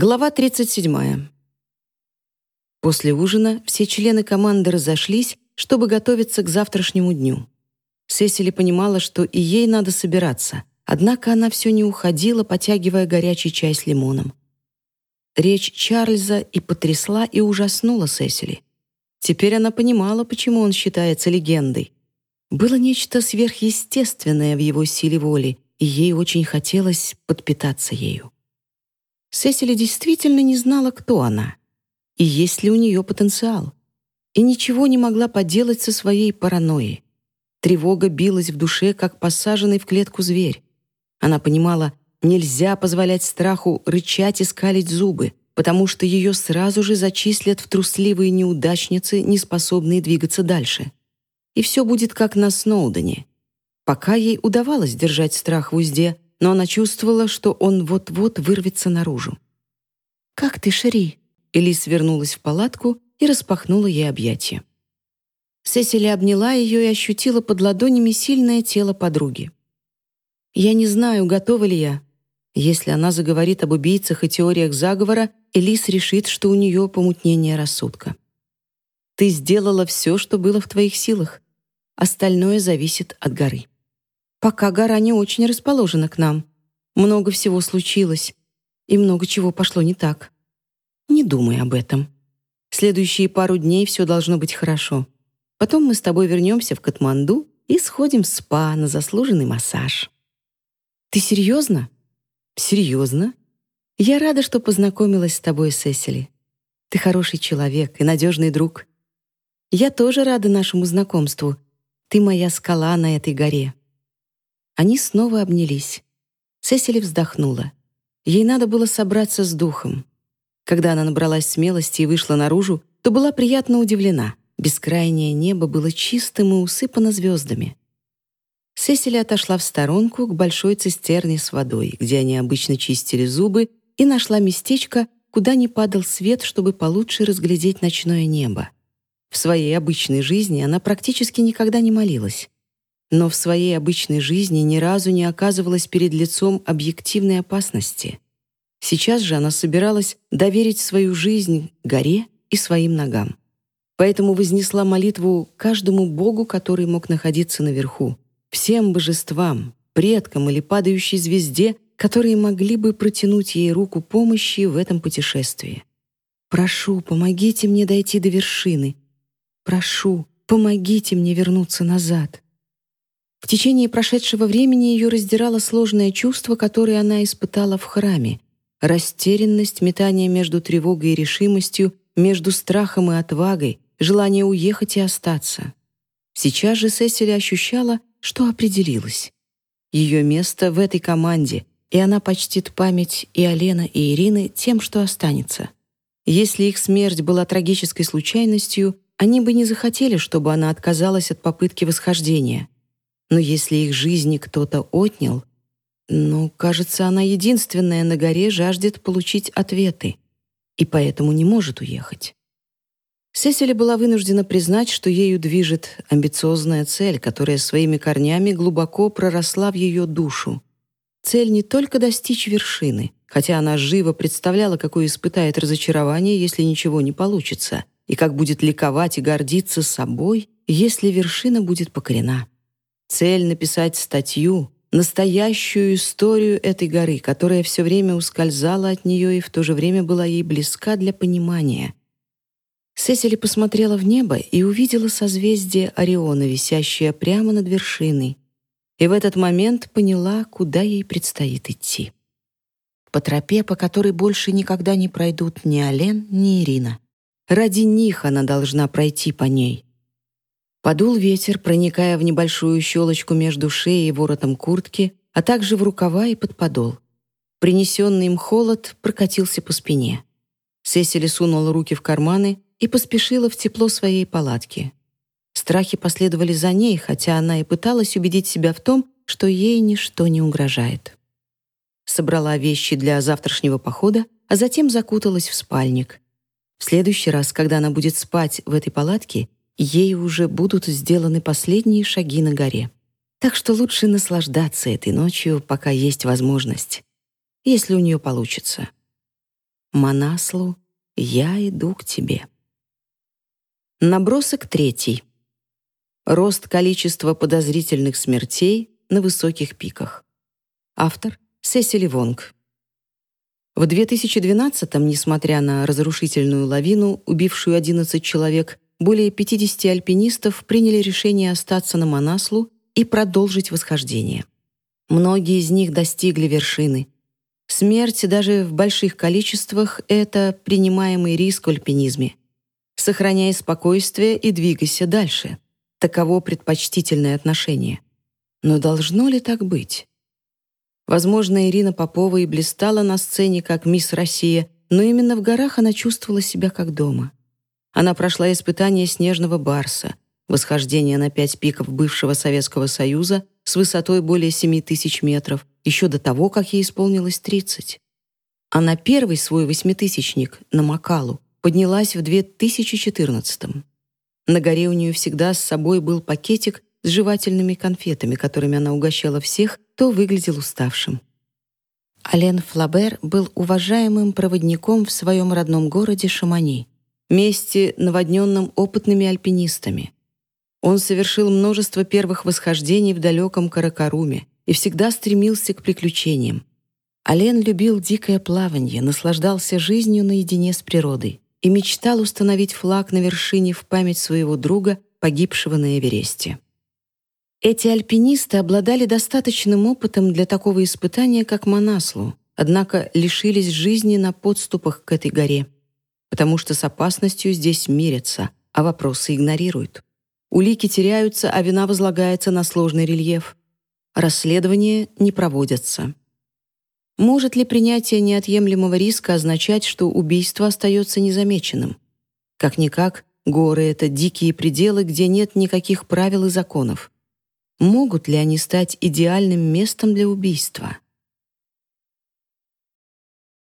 Глава 37. После ужина все члены команды разошлись, чтобы готовиться к завтрашнему дню. Сесили понимала, что и ей надо собираться, однако она все не уходила, потягивая горячий чай с лимоном. Речь Чарльза и потрясла, и ужаснула Сесили. Теперь она понимала, почему он считается легендой. Было нечто сверхъестественное в его силе воли, и ей очень хотелось подпитаться ею. Сесили действительно не знала, кто она и есть ли у нее потенциал, и ничего не могла поделать со своей паранойей. Тревога билась в душе, как посаженный в клетку зверь. Она понимала, нельзя позволять страху рычать и скалить зубы, потому что ее сразу же зачислят в трусливые неудачницы, не способные двигаться дальше. И все будет как на Сноудене. Пока ей удавалось держать страх в узде, но она чувствовала, что он вот-вот вырвется наружу. «Как ты, Шери?» Элис вернулась в палатку и распахнула ей объятия. Сесили обняла ее и ощутила под ладонями сильное тело подруги. «Я не знаю, готова ли я. Если она заговорит об убийцах и теориях заговора, Элис решит, что у нее помутнение рассудка. Ты сделала все, что было в твоих силах. Остальное зависит от горы». Пока гора не очень расположена к нам. Много всего случилось, и много чего пошло не так. Не думай об этом. Следующие пару дней все должно быть хорошо. Потом мы с тобой вернемся в Катманду и сходим в спа на заслуженный массаж. Ты серьезно? Серьезно? Я рада, что познакомилась с тобой, Сесили. Ты хороший человек и надежный друг. Я тоже рада нашему знакомству. Ты моя скала на этой горе. Они снова обнялись. Сесили вздохнула. Ей надо было собраться с духом. Когда она набралась смелости и вышла наружу, то была приятно удивлена. Бескрайнее небо было чистым и усыпано звездами. Сесили отошла в сторонку к большой цистерне с водой, где они обычно чистили зубы, и нашла местечко, куда не падал свет, чтобы получше разглядеть ночное небо. В своей обычной жизни она практически никогда не молилась но в своей обычной жизни ни разу не оказывалась перед лицом объективной опасности. Сейчас же она собиралась доверить свою жизнь горе и своим ногам. Поэтому вознесла молитву каждому богу, который мог находиться наверху, всем божествам, предкам или падающей звезде, которые могли бы протянуть ей руку помощи в этом путешествии. «Прошу, помогите мне дойти до вершины. Прошу, помогите мне вернуться назад». В течение прошедшего времени ее раздирало сложное чувство, которое она испытала в храме. Растерянность, метание между тревогой и решимостью, между страхом и отвагой, желание уехать и остаться. Сейчас же Сесили ощущала, что определилась. Ее место в этой команде, и она почтит память и Алена, и Ирины тем, что останется. Если их смерть была трагической случайностью, они бы не захотели, чтобы она отказалась от попытки восхождения — но если их жизни кто-то отнял, ну, кажется, она единственная на горе жаждет получить ответы и поэтому не может уехать. Сесили была вынуждена признать, что ею движет амбициозная цель, которая своими корнями глубоко проросла в ее душу. Цель не только достичь вершины, хотя она живо представляла, какое испытает разочарование, если ничего не получится, и как будет ликовать и гордиться собой, если вершина будет покорена. Цель — написать статью, настоящую историю этой горы, которая все время ускользала от нее и в то же время была ей близка для понимания. Сесили посмотрела в небо и увидела созвездие Ориона, висящее прямо над вершиной, и в этот момент поняла, куда ей предстоит идти. По тропе, по которой больше никогда не пройдут ни Ален, ни Ирина. Ради них она должна пройти по ней. Подул ветер, проникая в небольшую щелочку между шеей и воротом куртки, а также в рукава и под подол. Принесенный им холод прокатился по спине. Сесили сунула руки в карманы и поспешила в тепло своей палатки. Страхи последовали за ней, хотя она и пыталась убедить себя в том, что ей ничто не угрожает. Собрала вещи для завтрашнего похода, а затем закуталась в спальник. В следующий раз, когда она будет спать в этой палатке, ей уже будут сделаны последние шаги на горе. Так что лучше наслаждаться этой ночью, пока есть возможность, если у нее получится. Манаслу, я иду к тебе. Набросок третий. Рост количества подозрительных смертей на высоких пиках. Автор Сесили Вонг. В 2012-м, несмотря на разрушительную лавину, убившую 11 человек, более 50 альпинистов приняли решение остаться на Манаслу и продолжить восхождение. Многие из них достигли вершины. Смерть даже в больших количествах — это принимаемый риск в альпинизме. Сохраняй спокойствие и двигайся дальше. Таково предпочтительное отношение. Но должно ли так быть? Возможно, Ирина Попова и блистала на сцене как мисс Россия, но именно в горах она чувствовала себя как дома. Она прошла испытание снежного барса, восхождение на пять пиков бывшего Советского Союза с высотой более 7 тысяч метров, еще до того, как ей исполнилось 30. А на первый свой восьмитысячник, на Макалу, поднялась в 2014 -м. На горе у нее всегда с собой был пакетик с жевательными конфетами, которыми она угощала всех, кто выглядел уставшим. Ален Флабер был уважаемым проводником в своем родном городе Шамани, месте, наводненном опытными альпинистами. Он совершил множество первых восхождений в далеком Каракаруме и всегда стремился к приключениям. Ален любил дикое плавание, наслаждался жизнью наедине с природой и мечтал установить флаг на вершине в память своего друга, погибшего на Эвересте. Эти альпинисты обладали достаточным опытом для такого испытания, как Манаслу, однако лишились жизни на подступах к этой горе, потому что с опасностью здесь мирятся, а вопросы игнорируют. Улики теряются, а вина возлагается на сложный рельеф. Расследования не проводятся. Может ли принятие неотъемлемого риска означать, что убийство остается незамеченным? Как-никак, горы — это дикие пределы, где нет никаких правил и законов. Могут ли они стать идеальным местом для убийства?